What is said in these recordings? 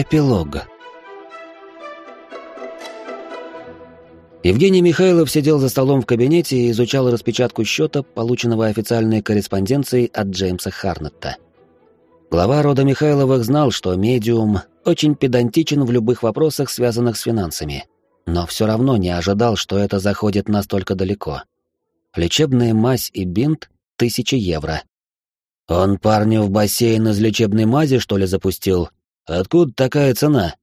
Эпилог. Евгений Михайлов сидел за столом в кабинете и изучал распечатку счета, полученного официальной корреспонденцией от Джеймса Харнетта. Глава рода Михайловых знал, что медиум очень педантичен в любых вопросах, связанных с финансами, но все равно не ожидал, что это заходит настолько далеко. Лечебная мазь и бинт — тысячи евро. «Он парня в бассейн из лечебной мази, что ли, запустил? Откуда такая цена?»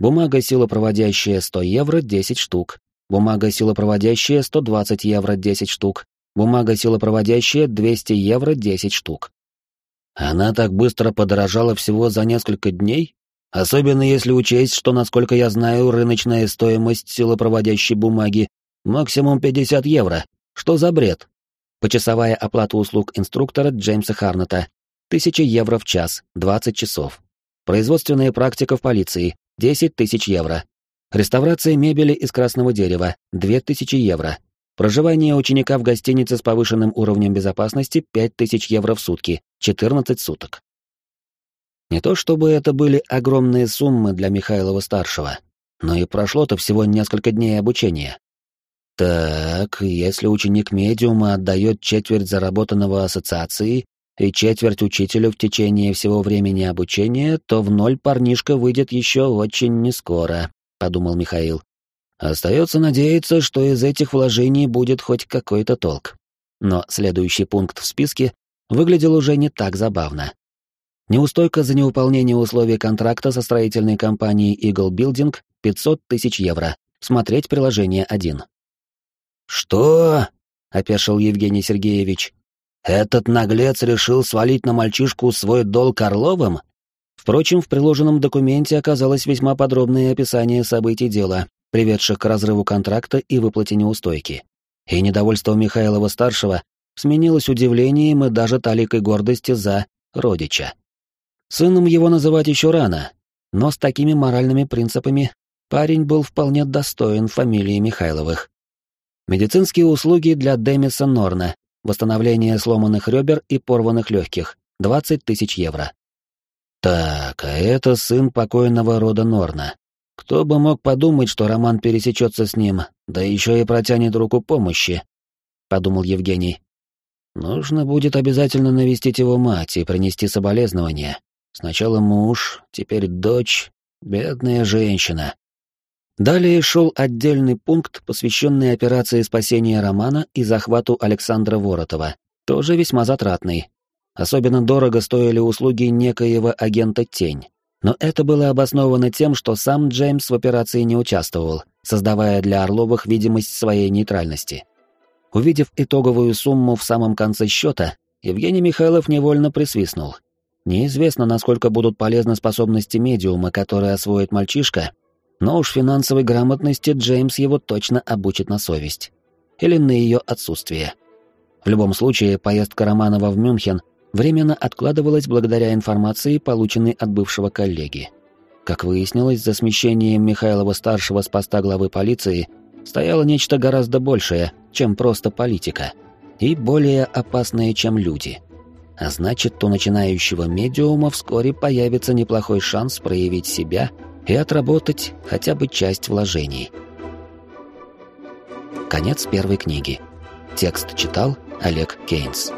Бумага силопроводящая 100 евро 10 штук. Бумага силопроводящая 120 евро 10 штук. Бумага силопроводящая 200 евро 10 штук. Она так быстро подорожала всего за несколько дней? Особенно если учесть, что, насколько я знаю, рыночная стоимость силопроводящей бумаги максимум 50 евро. Что за бред? Почасовая оплата услуг инструктора Джеймса Харнета. 1000 евро в час, 20 часов. Производственная практика в полиции, 10 тысяч евро. Реставрация мебели из красного дерева — 2000 евро. Проживание ученика в гостинице с повышенным уровнем безопасности — 5000 евро в сутки, 14 суток. Не то чтобы это были огромные суммы для Михайлова-старшего, но и прошло-то всего несколько дней обучения. Так, если ученик медиума отдает четверть заработанного ассоциации и четверть учителю в течение всего времени обучения, то в ноль парнишка выйдет еще очень нескоро, подумал Михаил. Остается надеяться, что из этих вложений будет хоть какой-то толк. Но следующий пункт в списке выглядел уже не так забавно. Неустойка за неуполнение условий контракта со строительной компанией Eagle Building 500 тысяч евро. Смотреть приложение 1. «Что?» — опешил Евгений Сергеевич. Этот наглец решил свалить на мальчишку свой долг Орловым? Впрочем, в приложенном документе оказалось весьма подробное описание событий дела, приведших к разрыву контракта и выплате неустойки. И недовольство Михайлова-старшего сменилось удивлением и даже таликой гордости за родича. Сыном его называть еще рано, но с такими моральными принципами парень был вполне достоин фамилии Михайловых. Медицинские услуги для Демиса Норна, Восстановление сломанных ребер и порванных легких. 20 тысяч евро. Так, а это сын покойного рода Норна. Кто бы мог подумать, что Роман пересечется с ним, да еще и протянет руку помощи, подумал Евгений. Нужно будет обязательно навестить его мать и принести соболезнования. Сначала муж, теперь дочь, бедная женщина. Далее шел отдельный пункт, посвященный операции спасения Романа и захвату Александра Воротова, тоже весьма затратный. Особенно дорого стоили услуги некоего агента Тень. Но это было обосновано тем, что сам Джеймс в операции не участвовал, создавая для Орловых видимость своей нейтральности. Увидев итоговую сумму в самом конце счета, Евгений Михайлов невольно присвистнул. Неизвестно, насколько будут полезны способности медиума, который освоит мальчишка, но уж финансовой грамотности Джеймс его точно обучит на совесть. Или на ее отсутствие. В любом случае, поездка Романова в Мюнхен временно откладывалась благодаря информации, полученной от бывшего коллеги. Как выяснилось, за смещением Михайлова-старшего с поста главы полиции стояло нечто гораздо большее, чем просто политика, и более опасное, чем люди. А значит, у начинающего медиума вскоре появится неплохой шанс проявить себя – и отработать хотя бы часть вложений. Конец первой книги. Текст читал Олег Кейнс.